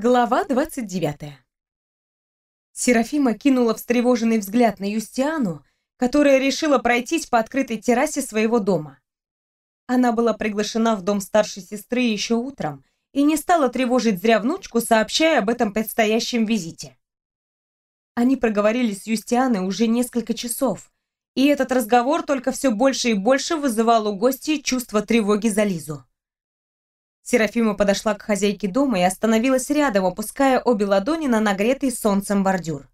Глава 29. Серафима кинула встревоженный взгляд на Юстиану, которая решила пройтись по открытой террасе своего дома. Она была приглашена в дом старшей сестры еще утром и не стала тревожить зря внучку, сообщая об этом предстоящем визите. Они проговорили с Юстианой уже несколько часов, и этот разговор только все больше и больше вызывал у гостей чувство тревоги за Лизу. Серафима подошла к хозяйке дома и остановилась рядом, опуская обе ладони на нагретый солнцем бордюр.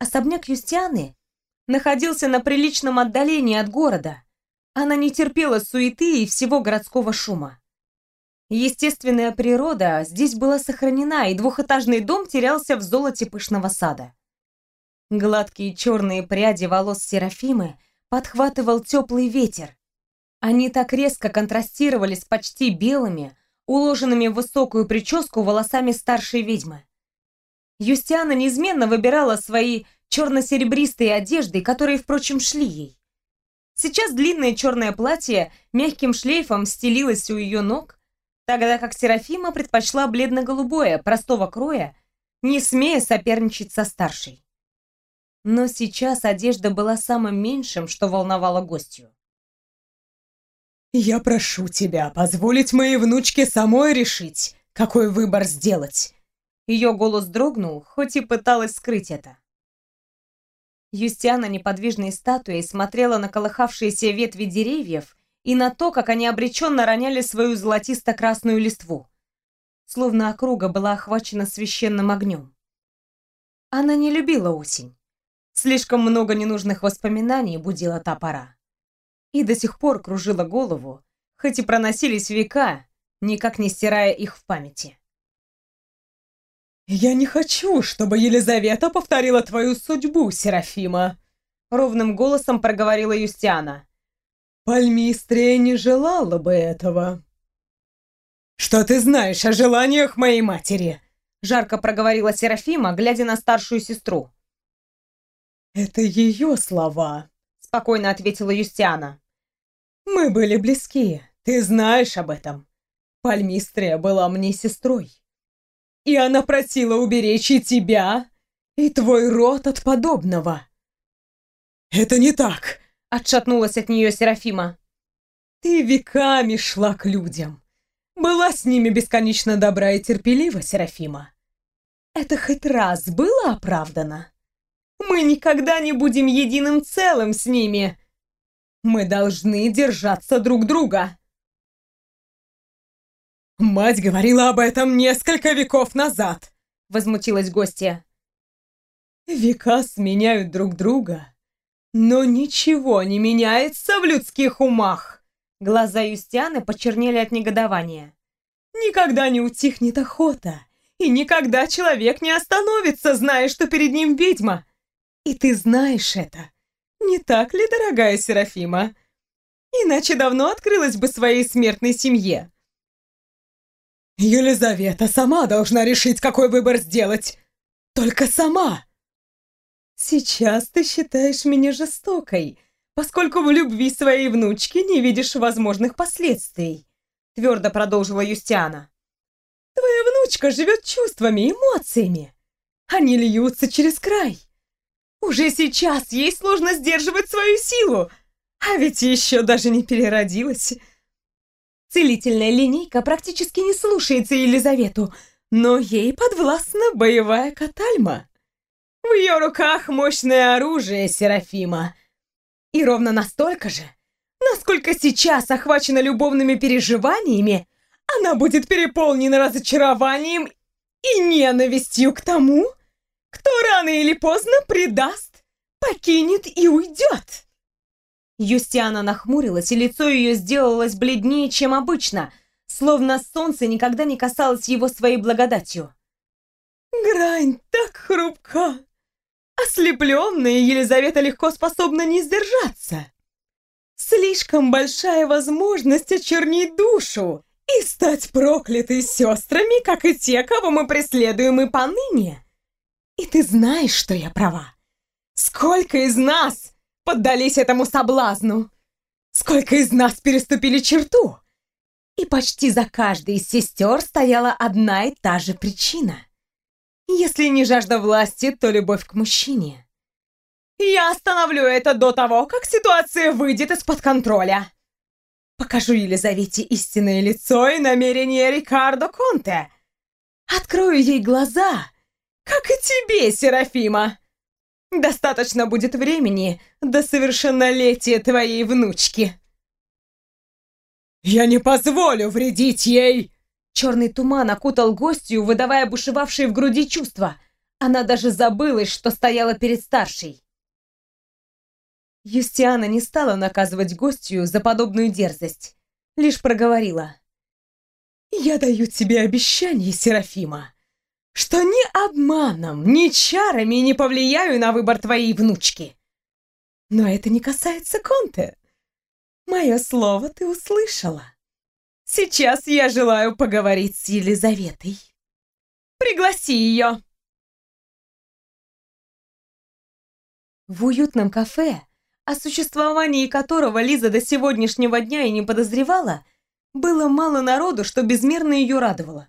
Особняк Юстианы находился на приличном отдалении от города. Она не терпела суеты и всего городского шума. Естественная природа здесь была сохранена, и двухэтажный дом терялся в золоте пышного сада. Гладкие черные пряди волос Серафимы подхватывал теплый ветер, они так резко контрастировали с почти белыми, уложенными в высокую прическу волосами старшей ведьмы. Юстиана неизменно выбирала свои черно-серебристые одежды, которые, впрочем, шли ей. Сейчас длинное черное платье мягким шлейфом стелилось у ее ног, тогда как Серафима предпочла бледно-голубое, простого кроя, не смея соперничать со старшей. Но сейчас одежда была самым меньшим, что волновало гостью. «Я прошу тебя позволить моей внучке самой решить, какой выбор сделать». Ее голос дрогнул, хоть и пыталась скрыть это. Юстиана неподвижной статуей смотрела на колыхавшиеся ветви деревьев и на то, как они обреченно роняли свою золотисто-красную листву. Словно округа была охвачена священным огнем. Она не любила осень. Слишком много ненужных воспоминаний будила та пора и до сих пор кружила голову, хоть и проносились века, никак не стирая их в памяти. «Я не хочу, чтобы Елизавета повторила твою судьбу, Серафима!» Ровным голосом проговорила Юстиана. «Пальмистрия не желала бы этого!» «Что ты знаешь о желаниях моей матери?» Жарко проговорила Серафима, глядя на старшую сестру. «Это ее слова», — спокойно ответила Юстиана. Мы были близки, ты знаешь об этом. Пальмистрия была мне сестрой. И она просила уберечь и тебя, и твой род от подобного. Это не так, отшатнулась от нее Серафима. Ты веками шла к людям. Была с ними бесконечно добра и терпелива, Серафима. Это хоть раз было оправдано? Мы никогда не будем единым целым с ними, мы должны держаться друг друга. Мать говорила об этом несколько веков назад, возмутилась гостья. Века сменяют друг друга, но ничего не меняется в людских умах. Глаза Юстианы почернели от негодования. Никогда не утихнет охота, и никогда человек не остановится, зная, что перед ним ведьма. И ты знаешь это. Не так ли, дорогая Серафима? Иначе давно открылась бы своей смертной семье. Елизавета сама должна решить, какой выбор сделать. Только сама. Сейчас ты считаешь меня жестокой, поскольку в любви своей внучки не видишь возможных последствий, твердо продолжила Юстиана. Твоя внучка живет чувствами, эмоциями. Они льются через край. Уже сейчас ей сложно сдерживать свою силу, а ведь еще даже не переродилась. Целительная линейка практически не слушается Елизавету, но ей подвластна боевая катальма. В ее руках мощное оружие Серафима. И ровно настолько же, насколько сейчас охвачена любовными переживаниями, она будет переполнена разочарованием и ненавистью к тому, кто рано или поздно предаст, покинет и уйдет. Юстиана нахмурилась, и лицо ее сделалось бледнее, чем обычно, словно солнце никогда не касалось его своей благодатью. «Грань так хрупка! Ослепленная Елизавета легко способна не сдержаться. Слишком большая возможность очернить душу и стать проклятой сестрами, как и те, кого мы преследуем и поныне. И ты знаешь, что я права. Сколько из нас поддались этому соблазну? Сколько из нас переступили черту? И почти за каждой из сестер стояла одна и та же причина. Если не жажда власти, то любовь к мужчине. Я остановлю это до того, как ситуация выйдет из-под контроля. Покажу Елизавете истинное лицо и намерение Рикардо Конте. Открою ей глаза, как и тебе, Серафима. Достаточно будет времени до совершеннолетия твоей внучки. «Я не позволю вредить ей!» Черный туман окутал гостью, выдавая бушевавшие в груди чувства. Она даже забылась, что стояла перед старшей. Юстиана не стала наказывать гостью за подобную дерзость, лишь проговорила. «Я даю тебе обещание, Серафима, что ни обманом, ни чарами не повлияю на выбор твоей внучки. Но это не касается Конте. Мое слово ты услышала. Сейчас я желаю поговорить с Елизаветой. Пригласи ее. В уютном кафе, о существовании которого Лиза до сегодняшнего дня и не подозревала, было мало народу, что безмерно ее радовало.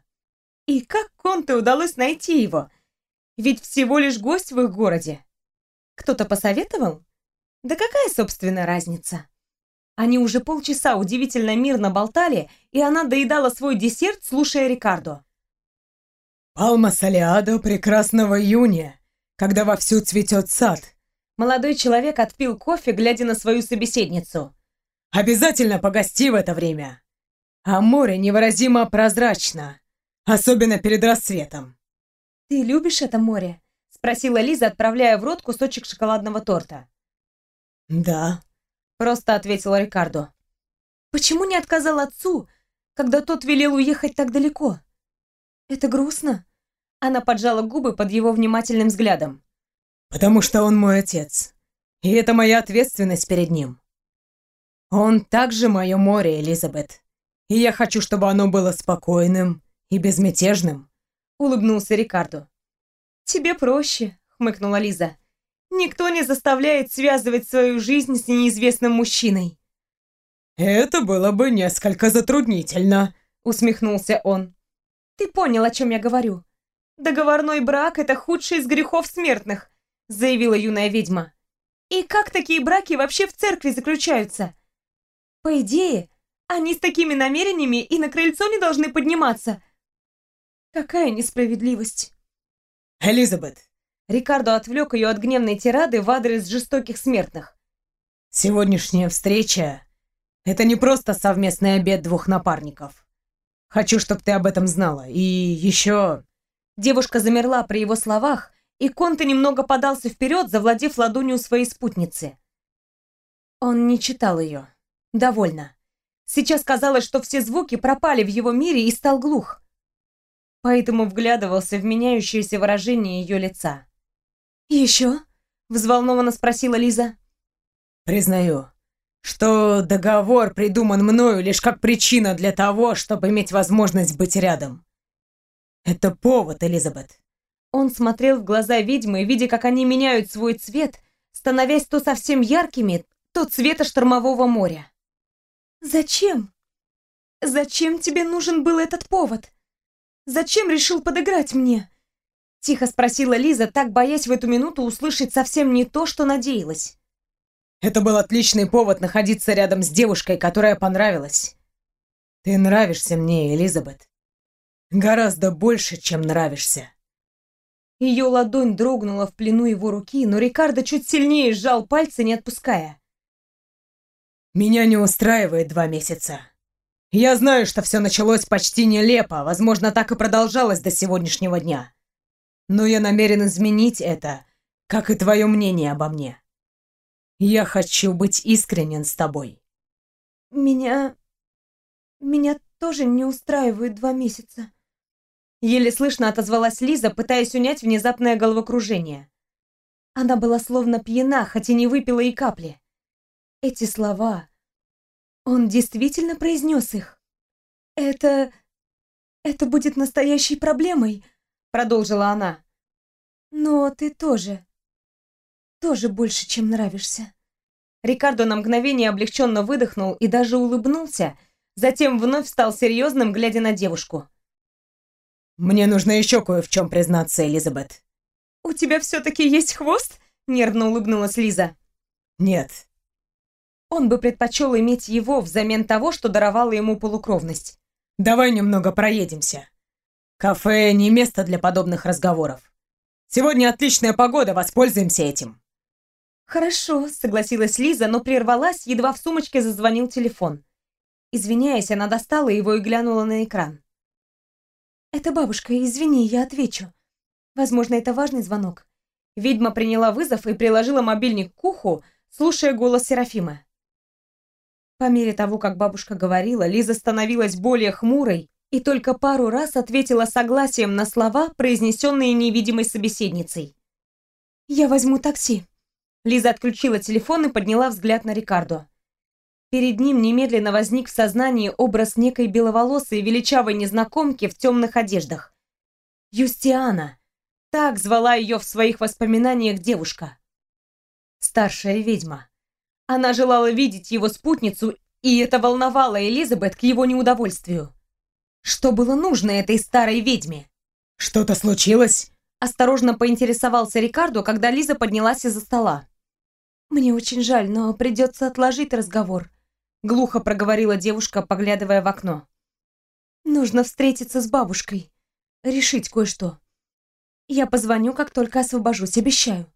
И как Конте удалось найти его? Ведь всего лишь гость в их городе. Кто-то посоветовал? Да какая, собственно, разница? Они уже полчаса удивительно мирно болтали, и она доедала свой десерт, слушая Рикардо. «Палма Солиадо прекрасного июня, когда вовсю цветет сад». Молодой человек отпил кофе, глядя на свою собеседницу. «Обязательно погости в это время. А море невыразимо прозрачно, особенно перед рассветом». «Ты любишь это море?» — спросила Лиза, отправляя в рот кусочек шоколадного торта. «Да», Просто ответил Рикардо. Почему не отказал отцу, когда тот велел уехать так далеко? Это грустно. Она поджала губы под его внимательным взглядом. Потому что он мой отец. И это моя ответственность перед ним. Он также мое море, Элизабет. И я хочу, чтобы оно было спокойным и безмятежным. Улыбнулся Рикардо. Тебе проще, хмыкнула Лиза. Никто не заставляет связывать свою жизнь с неизвестным мужчиной. «Это было бы несколько затруднительно», — усмехнулся он. «Ты понял, о чем я говорю. Договорной брак — это худший из грехов смертных», — заявила юная ведьма. «И как такие браки вообще в церкви заключаются? По идее, они с такими намерениями и на крыльцо не должны подниматься. Какая несправедливость!» «Элизабет, Рикардо отвлек ее от гневной тирады в адрес жестоких смертных. «Сегодняшняя встреча — это не просто совместный обед двух напарников. Хочу, чтобы ты об этом знала. И еще...» Девушка замерла при его словах, и Конте немного подался вперед, завладев ладонью своей спутницы. Он не читал ее. Довольно. Сейчас казалось, что все звуки пропали в его мире и стал глух. Поэтому вглядывался в меняющееся выражение ее лица. «Еще?» — взволнованно спросила Лиза. «Признаю, что договор придуман мною лишь как причина для того, чтобы иметь возможность быть рядом. Это повод, Элизабет». Он смотрел в глаза ведьмы, видя, как они меняют свой цвет, становясь то совсем яркими, то цвета штормового моря. «Зачем? Зачем тебе нужен был этот повод? Зачем решил подыграть мне?» Тихо спросила Лиза, так боясь в эту минуту услышать совсем не то, что надеялась. Это был отличный повод находиться рядом с девушкой, которая понравилась. Ты нравишься мне, Элизабет. Гораздо больше, чем нравишься. Ее ладонь дрогнула в плену его руки, но Рикардо чуть сильнее сжал пальцы, не отпуская. Меня не устраивает два месяца. Я знаю, что все началось почти нелепо, возможно, так и продолжалось до сегодняшнего дня но я намерен изменить это, как и твое мнение обо мне. Я хочу быть искренен с тобой. Меня... меня тоже не устраивает два месяца. Еле слышно отозвалась Лиза, пытаясь унять внезапное головокружение. Она была словно пьяна, хотя не выпила и капли. Эти слова... Он действительно произнес их. «Это... это будет настоящей проблемой», продолжила она. Но ты тоже, тоже больше, чем нравишься. Рикардо на мгновение облегченно выдохнул и даже улыбнулся, Затем вновь стал серьезным, глядя на девушку. «Мне нужно еще кое в чем признаться, Элизабет». «У тебя все-таки есть хвост?» — нервно улыбнулась Лиза. «Нет». Он бы предпочел иметь его взамен того, что даровало ему полукровность. «Давай немного проедемся. Кафе не место для подобных разговоров. Сегодня отличная погода, воспользуемся этим». «Хорошо», — согласилась Лиза, но прервалась, едва в сумочке зазвонил телефон. Извиняясь, она достала его и глянула на экран. «Это бабушка, извини, я отвечу. Возможно, это важный звонок». Ведьма приняла вызов и приложила мобильник к уху, слушая голос Серафимы. По мере того, как бабушка говорила, Лиза становилась более хмурой и только пару раз ответила согласием на слова, произнесенные невидимой собеседницей. «Я возьму такси». Лиза отключила телефон и подняла взгляд на Рикардо. Перед ним немедленно возник в сознании образ некой беловолосой величавой незнакомки в темных одеждах. Юстиана. Так звала ее в своих воспоминаниях девушка. Старшая ведьма. Она желала видеть его спутницу, и это волновало Элизабет к его неудовольствию. Что было нужно этой старой ведьме? «Что-то случилось?» Осторожно поинтересовался Рикардо, когда Лиза поднялась из-за стола. «Мне очень жаль, но придется отложить разговор», глухо проговорила девушка, поглядывая в окно. «Нужно встретиться с бабушкой, решить кое-что. Я позвоню, как только освобожусь, обещаю».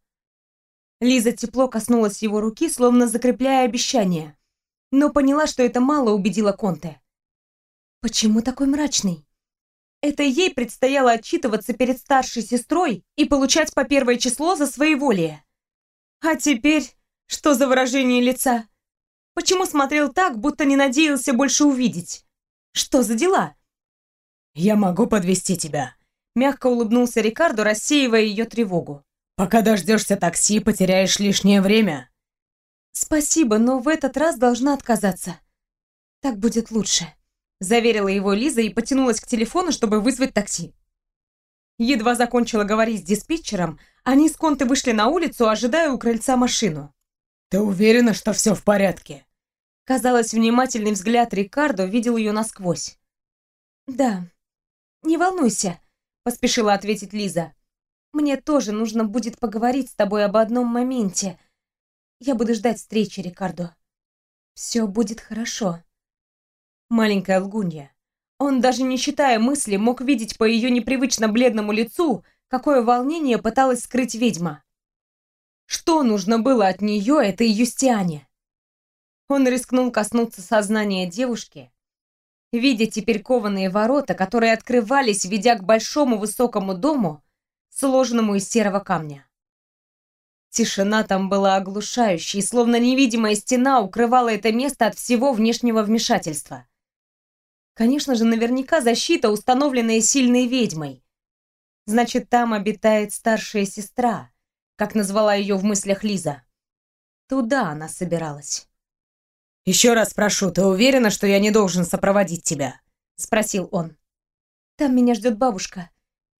Лиза тепло коснулась его руки, словно закрепляя обещание, но поняла, что это мало убедило Конте. Почему такой мрачный? Это ей предстояло отчитываться перед старшей сестрой и получать по первое число за своеволие. А теперь что за выражение лица? Почему смотрел так, будто не надеялся больше увидеть? Что за дела? «Я могу подвести тебя», — мягко улыбнулся Рикардо, рассеивая ее тревогу. «Пока дождешься такси, потеряешь лишнее время». «Спасибо, но в этот раз должна отказаться. Так будет лучше» заверила его Лиза и потянулась к телефону, чтобы вызвать такси. Едва закончила говорить с диспетчером, они с Конте вышли на улицу, ожидая у крыльца машину. «Ты уверена, что все в порядке?» Казалось, внимательный взгляд Рикардо видел ее насквозь. «Да, не волнуйся», — поспешила ответить Лиза. «Мне тоже нужно будет поговорить с тобой об одном моменте. Я буду ждать встречи, Рикардо. Все будет хорошо». Маленькая лгунья. Он, даже не считая мысли, мог видеть по ее непривычно бледному лицу, какое волнение пыталась скрыть ведьма. Что нужно было от нее этой Юстиане? Он рискнул коснуться сознания девушки, видя теперь кованые ворота, которые открывались, ведя к большому высокому дому, сложенному из серого камня. Тишина там была оглушающей, словно невидимая стена укрывала это место от всего внешнего вмешательства. Конечно же, наверняка защита, установленная сильной ведьмой. Значит, там обитает старшая сестра, как назвала ее в мыслях Лиза. Туда она собиралась. «Еще раз прошу, ты уверена, что я не должен сопроводить тебя?» — спросил он. «Там меня ждет бабушка.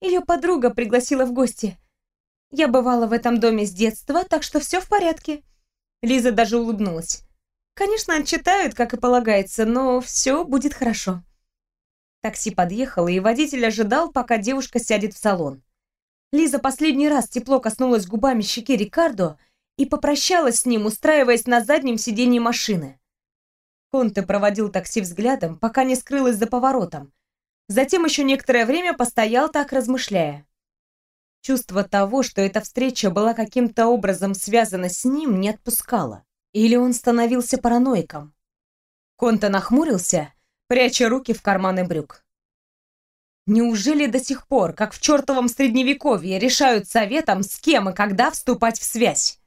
Ее подруга пригласила в гости. Я бывала в этом доме с детства, так что все в порядке». Лиза даже улыбнулась. Конечно, отчитают, как и полагается, но все будет хорошо. Такси подъехало, и водитель ожидал, пока девушка сядет в салон. Лиза последний раз тепло коснулась губами щеки Рикардо и попрощалась с ним, устраиваясь на заднем сиденье машины. Конте проводил такси взглядом, пока не скрылась за поворотом. Затем еще некоторое время постоял так, размышляя. Чувство того, что эта встреча была каким-то образом связана с ним, не отпускало. Или он становился параноиком? Конта нахмурился, пряча руки в карманы брюк. Неужели до сих пор, как в чертовом средневековье, решают советом, с кем и когда вступать в связь?